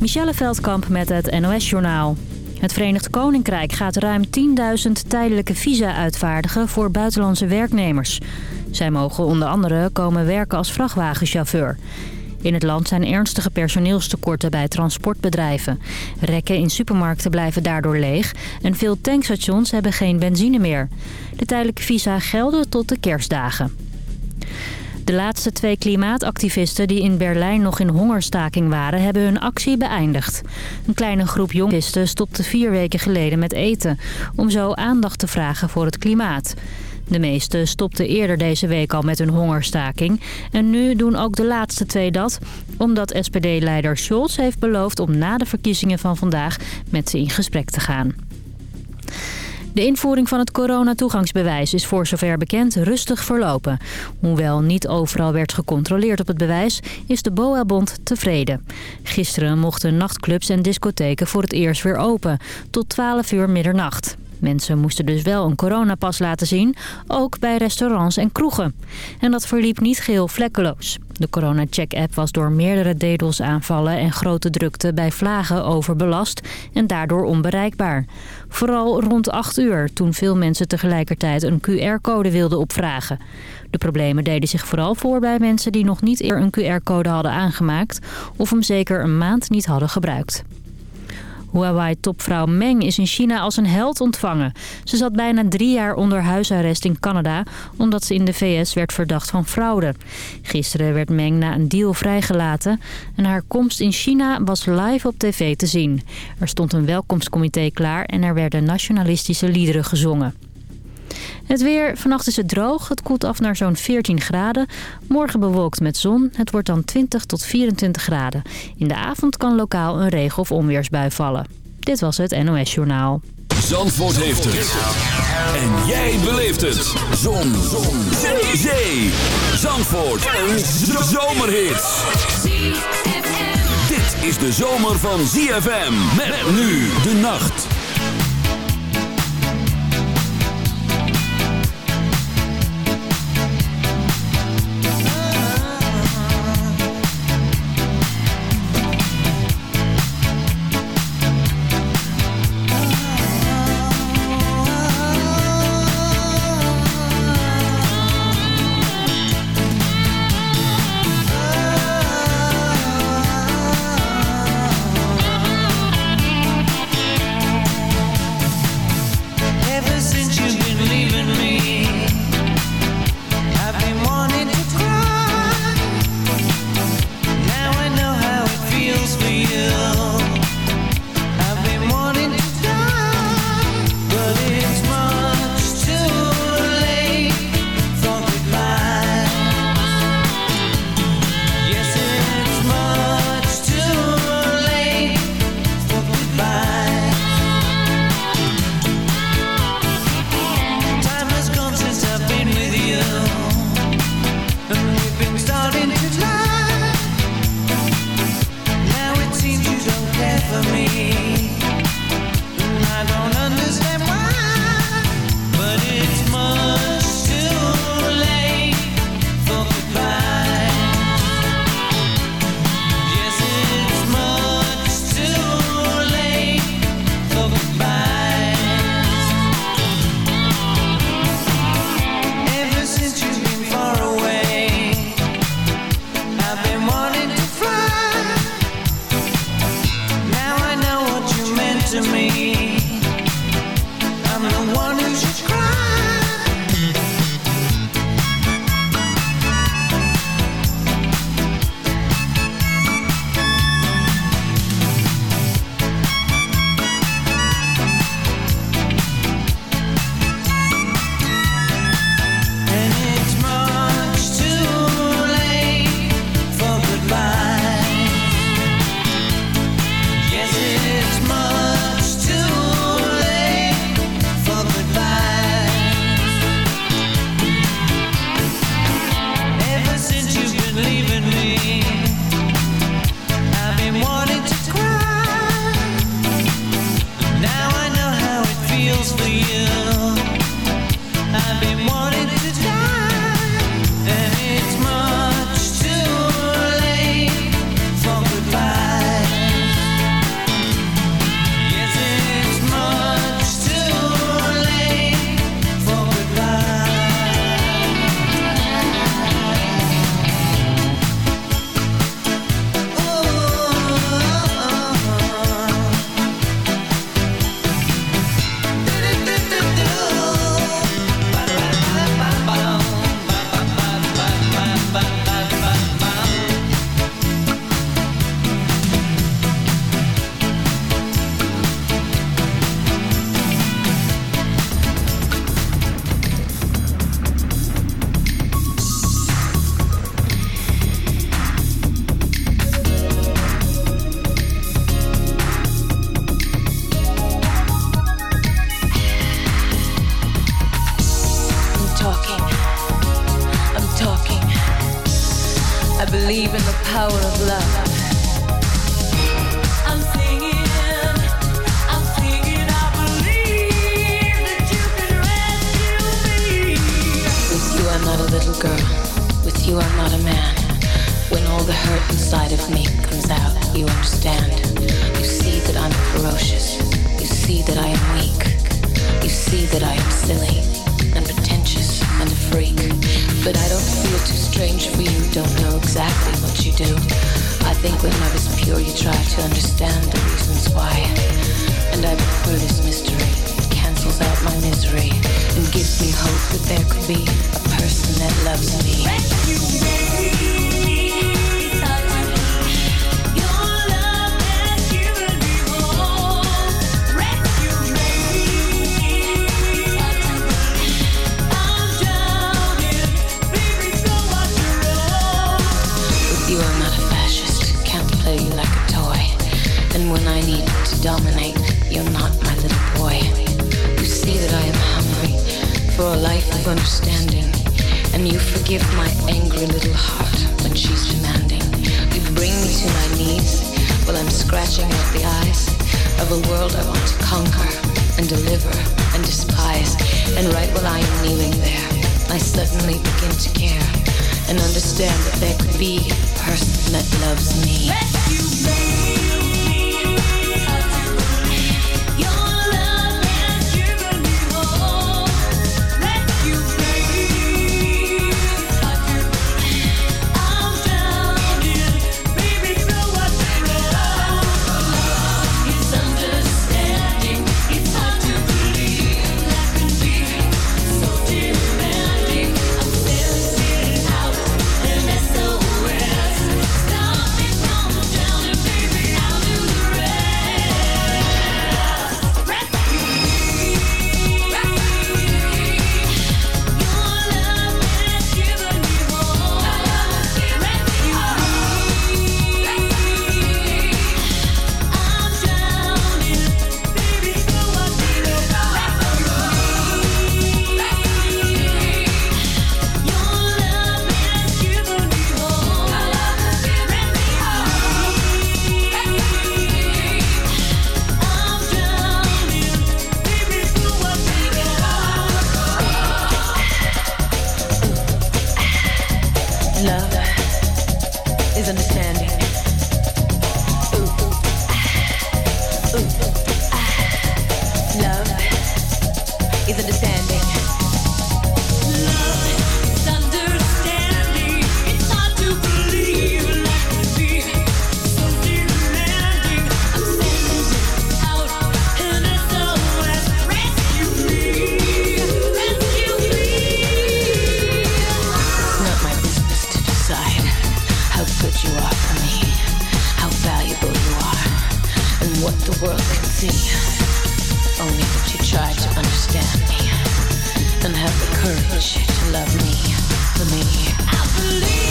Michelle Veldkamp met het NOS-journaal. Het Verenigd Koninkrijk gaat ruim 10.000 tijdelijke visa uitvaardigen voor buitenlandse werknemers. Zij mogen onder andere komen werken als vrachtwagenchauffeur. In het land zijn ernstige personeelstekorten bij transportbedrijven. Rekken in supermarkten blijven daardoor leeg en veel tankstations hebben geen benzine meer. De tijdelijke visa gelden tot de kerstdagen. De laatste twee klimaatactivisten die in Berlijn nog in hongerstaking waren... hebben hun actie beëindigd. Een kleine groep jongisten stopte vier weken geleden met eten... om zo aandacht te vragen voor het klimaat. De meesten stopten eerder deze week al met hun hongerstaking. En nu doen ook de laatste twee dat... omdat SPD-leider Scholz heeft beloofd om na de verkiezingen van vandaag... met ze in gesprek te gaan. De invoering van het coronatoegangsbewijs is voor zover bekend rustig verlopen. Hoewel niet overal werd gecontroleerd op het bewijs, is de BOA-bond tevreden. Gisteren mochten nachtclubs en discotheken voor het eerst weer open, tot 12 uur middernacht. Mensen moesten dus wel een coronapas laten zien, ook bij restaurants en kroegen. En dat verliep niet geheel vlekkeloos. De corona-check-app was door meerdere DDoS-aanvallen en grote drukte bij vlagen overbelast en daardoor onbereikbaar. Vooral rond 8 uur, toen veel mensen tegelijkertijd een QR-code wilden opvragen. De problemen deden zich vooral voor bij mensen die nog niet eerder een QR-code hadden aangemaakt of hem zeker een maand niet hadden gebruikt. Huawei-topvrouw Meng is in China als een held ontvangen. Ze zat bijna drie jaar onder huisarrest in Canada... omdat ze in de VS werd verdacht van fraude. Gisteren werd Meng na een deal vrijgelaten... en haar komst in China was live op tv te zien. Er stond een welkomstcomité klaar en er werden nationalistische liederen gezongen. Het weer, vannacht is het droog. Het koelt af naar zo'n 14 graden. Morgen bewolkt met zon. Het wordt dan 20 tot 24 graden. In de avond kan lokaal een regen- of onweersbui vallen. Dit was het NOS Journaal. Zandvoort heeft het. En jij beleeft het. Zon. zon. Zee. Zee. Zandvoort. Een zomerhit. Dit is de zomer van ZFM. Met nu de nacht. have the courage to love me for me. I believe.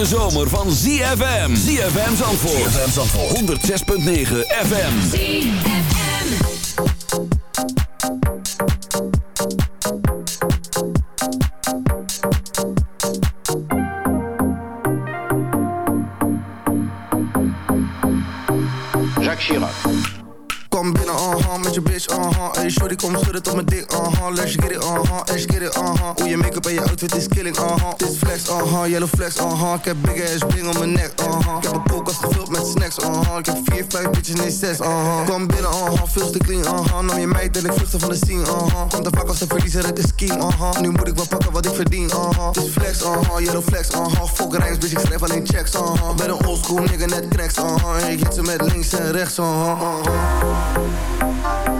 hete zomer van ZFM. ZFM Zandvoort. ZFM Zandvoort. 106.9 FM. ZFM. Jacques Chirac. Kom binnen, uh-huh, met je bitch, uh-huh. Hey, shorty, kom schudden tot mijn dik, uh-huh. Let's get it uh-huh. Je make-up en je outfit is killing, uh-huh. Dit flex, uh-huh, yellow flex, uh-huh. Ik heb big ass bling om mijn nek, uh-huh. Ik heb een koelkast gevuld met snacks, uh-huh. Ik heb vier, vijf bitches, nee zes, uh-huh. Kom binnen, uh-huh, veel te clean, uh-huh. Nam je meid en ik vluchtte van de scene, uh-huh. Komt te vaak als de verliezer uit de scheme, uh-huh. Nu moet ik wel pakken wat ik verdien, uh-huh. Dit flex, uh-huh, yellow flex, uh-huh. Fuck rijms, bitch, ik schrijf alleen checks, uh-huh. Ben een oldschool nigga, net cracks, uh-huh. Ik hit ze met links en rechts, uh-huh, uh-huh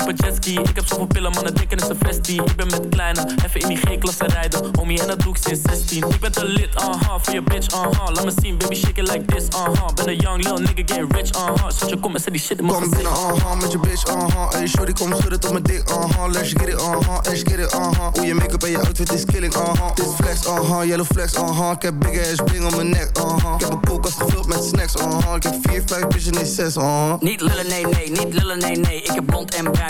op een jetski. Ik heb zoveel pillen, mannen denken is een vestie Ik ben met kleine, even in die G-klasse rijden. Homie, en dat doe ik sinds 16 Ik ben te lit, uh-huh, voor je bitch, uh-huh Laat me zien, baby, shake it like this, uh-huh Ben een young little nigga, getting rich, uh-huh Zet je kom en zet die shit in mijn Kom binnen, uh-huh, met je bitch, uh-huh Hey shorty, kom schudden tot mijn dik, uh-huh Let's get it, uh-huh, let's get it, uh-huh Hoe je make-up en je outfit is killing, uh-huh Dit flex, uh-huh, yellow flex, uh-huh Ik heb big ass bling om mijn nek, uh-huh Ik heb een koelkast gevuld met snacks, uh-huh Ik heb 4, 5 bitches, nee 6, uh-huh Niet lullen, nee, nee, niet lullen, nee, nee. Ik heb blond en bruin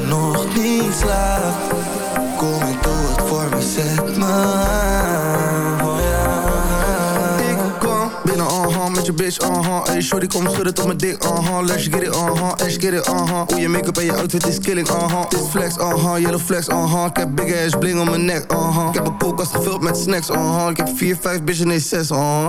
nog niet slaapt? Kom en doe het voor me, zet me oh. Ik kom binnen, uh-huh, met je bitch, uh-huh Hey shorty, kom schudden tot mijn dik, uh-huh Let's get it, uh-huh, let's get it, uh-huh Hoe je make-up en je outfit is killing, uh-huh Dit flex, uh-huh, yellow flex, uh-huh Ik heb big ass bling om mijn nek, uh-huh Ik heb een koelkast gevuld met snacks, uh-huh Ik heb 4, 5 bitches, nee 6, uh-huh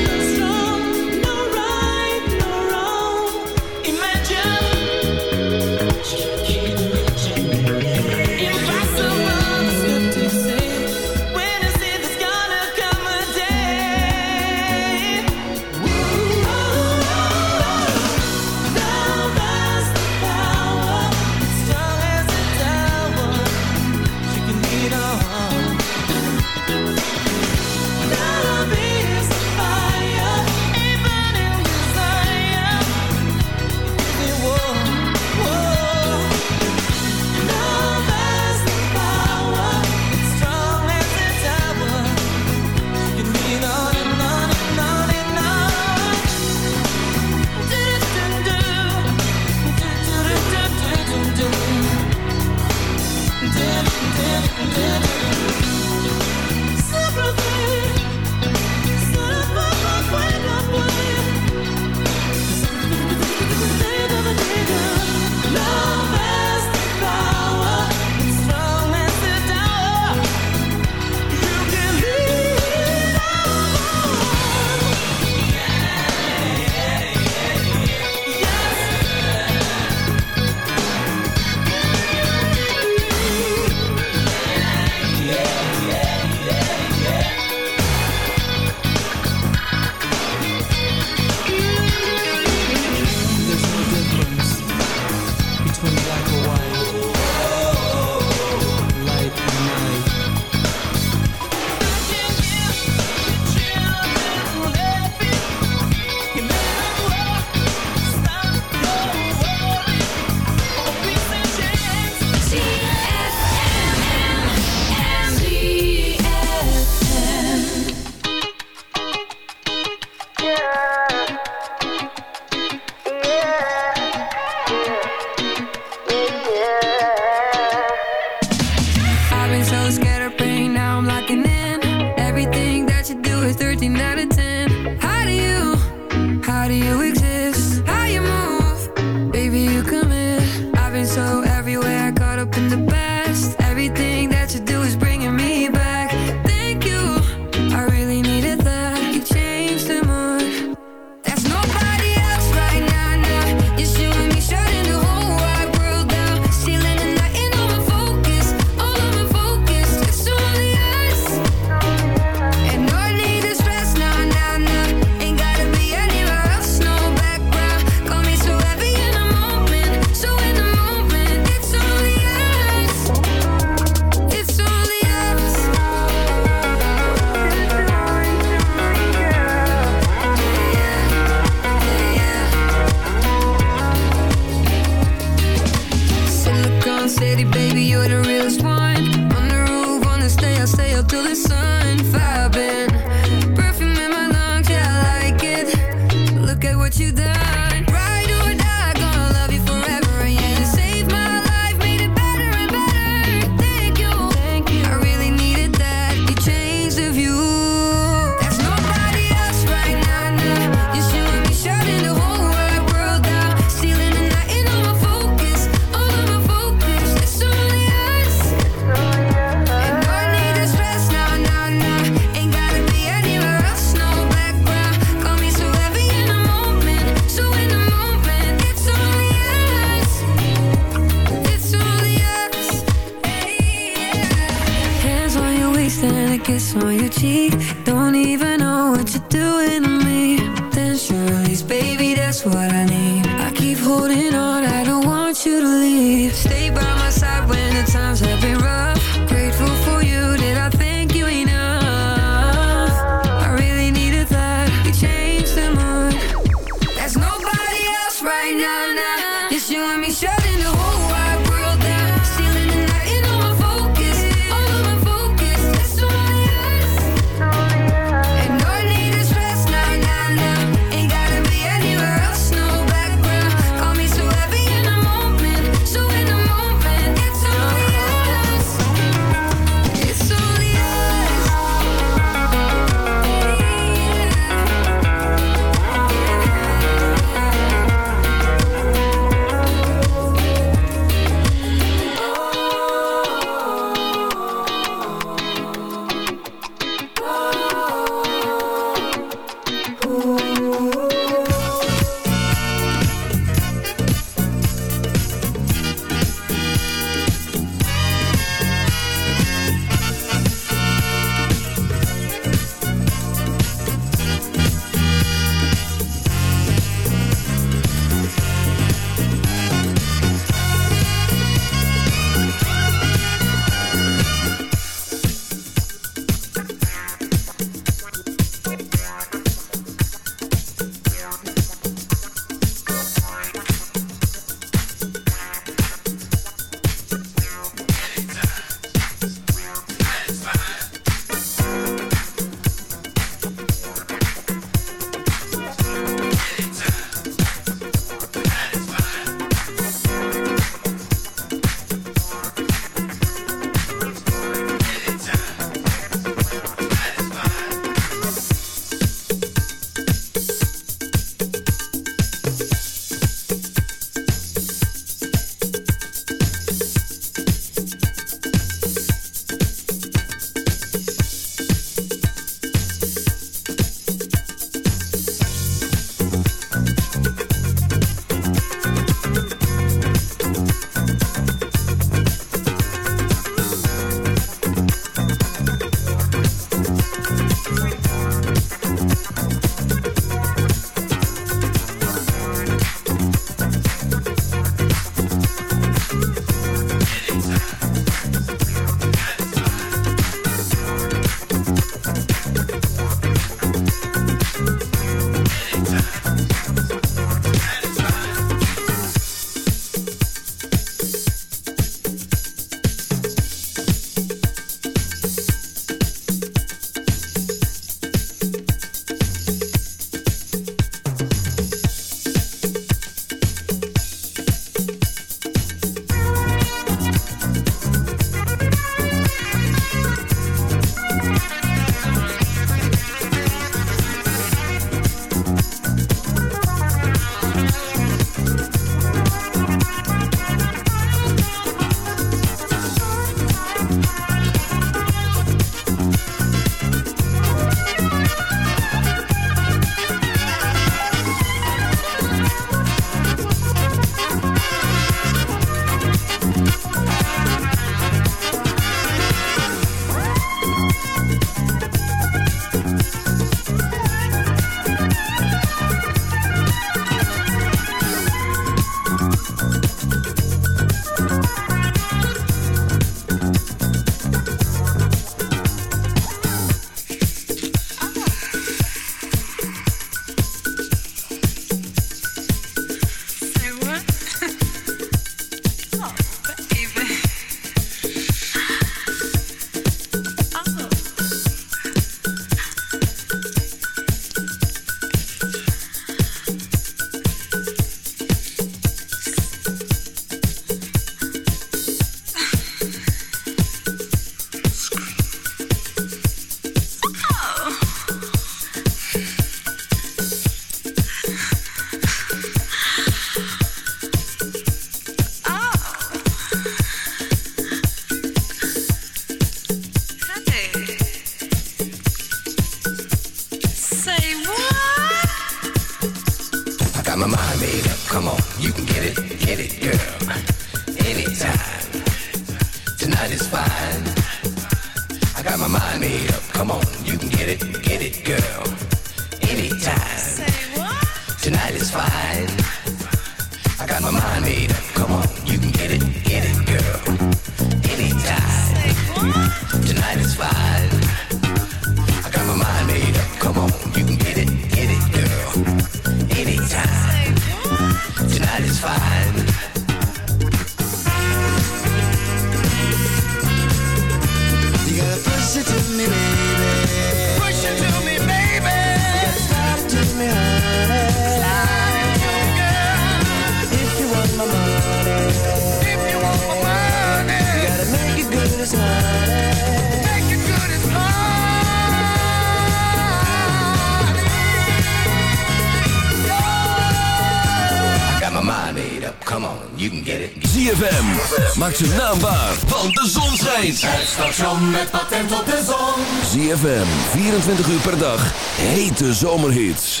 Maak ze naambaar, want de zon schijnt. Het station met patent op de zon. ZFM, 24 uur per dag, hete zomerhits.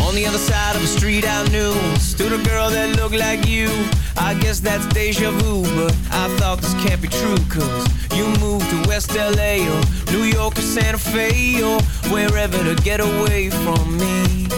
On the other side of the street I knew Stood a girl that looked like you I guess that's deja vu But I thought this can't be true Cause you moved to West LA Or New York or Santa Fe Or wherever to get away from me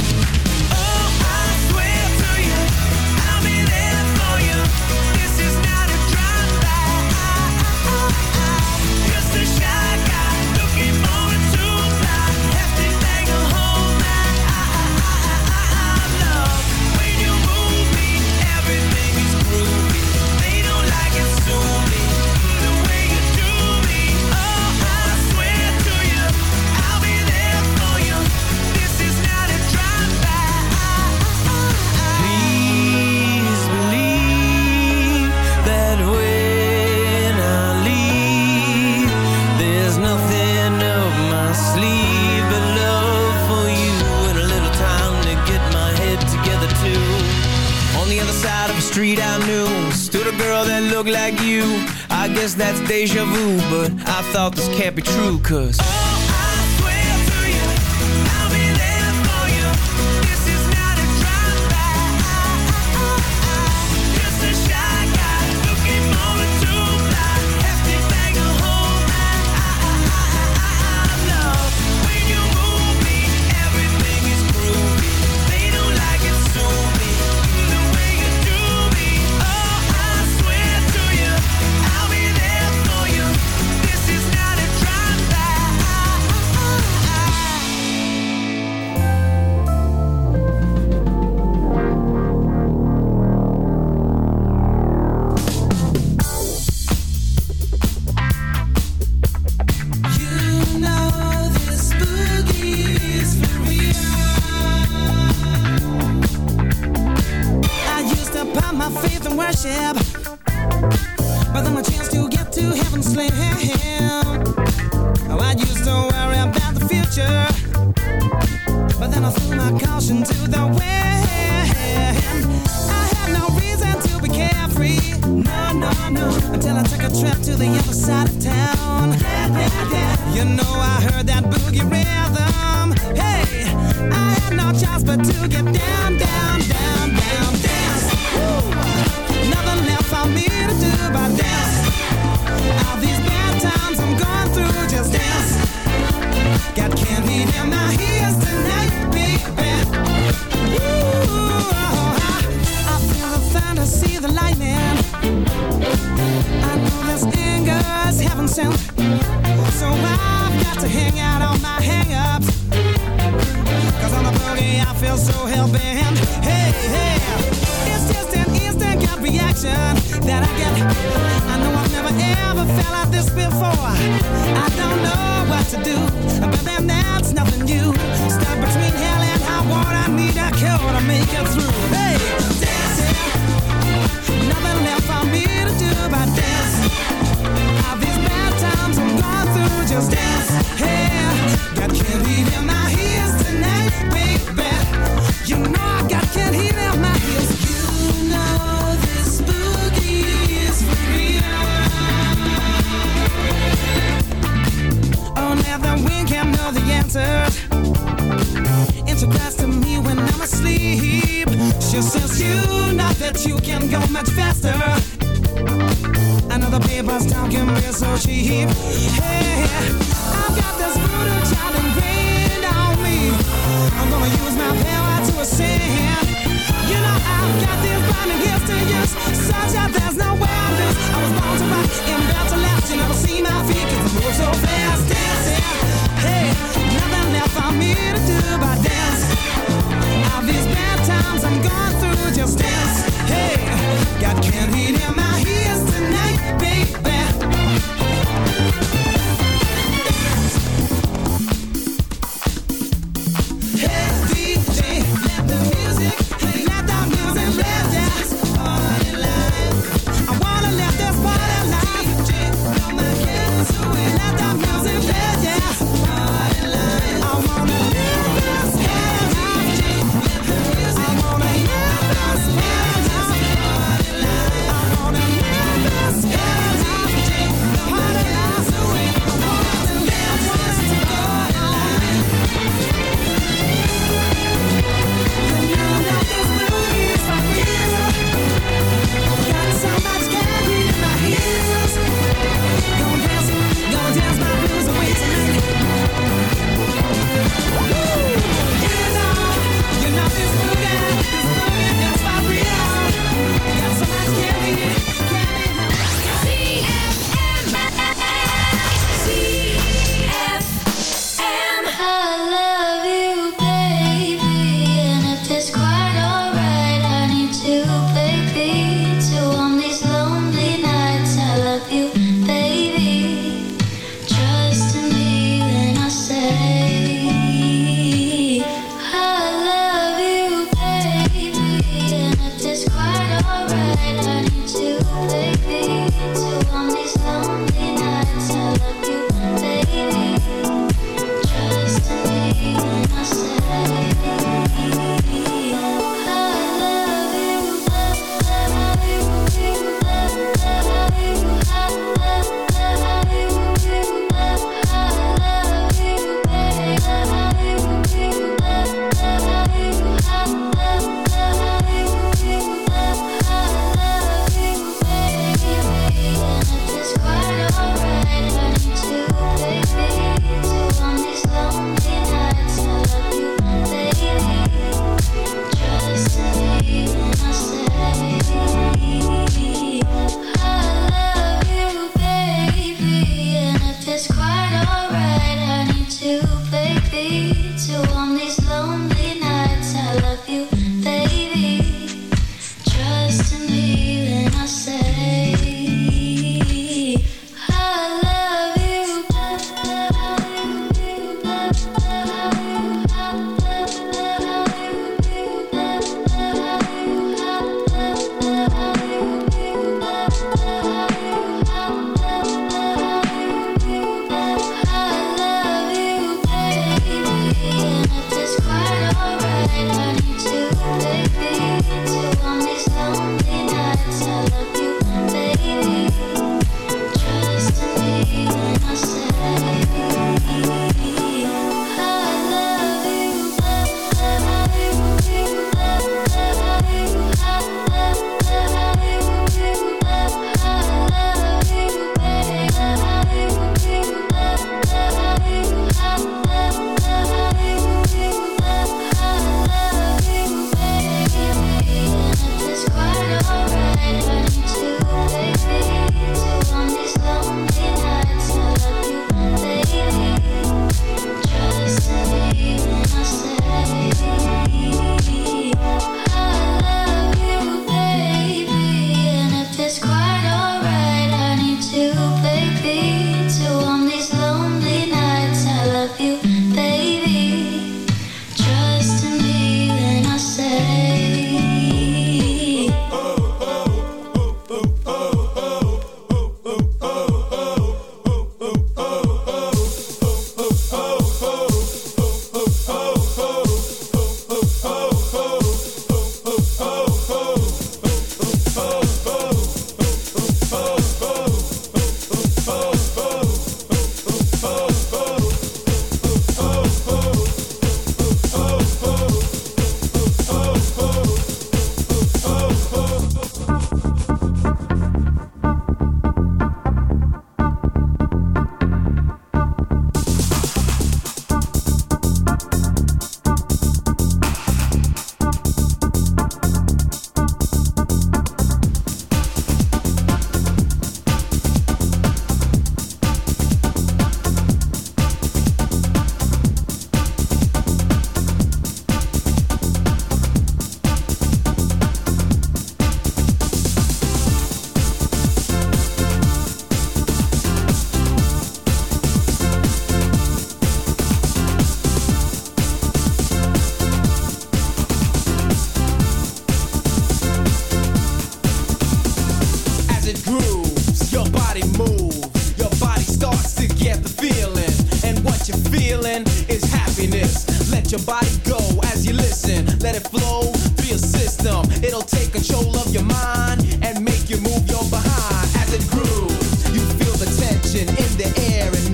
thought this can't be true, cause You know I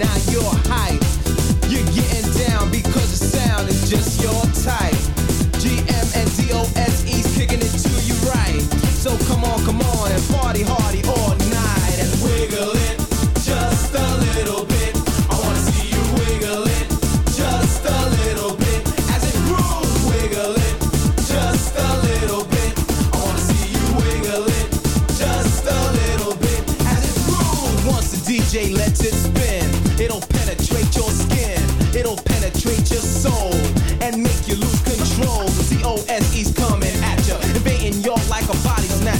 now you're high.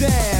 down.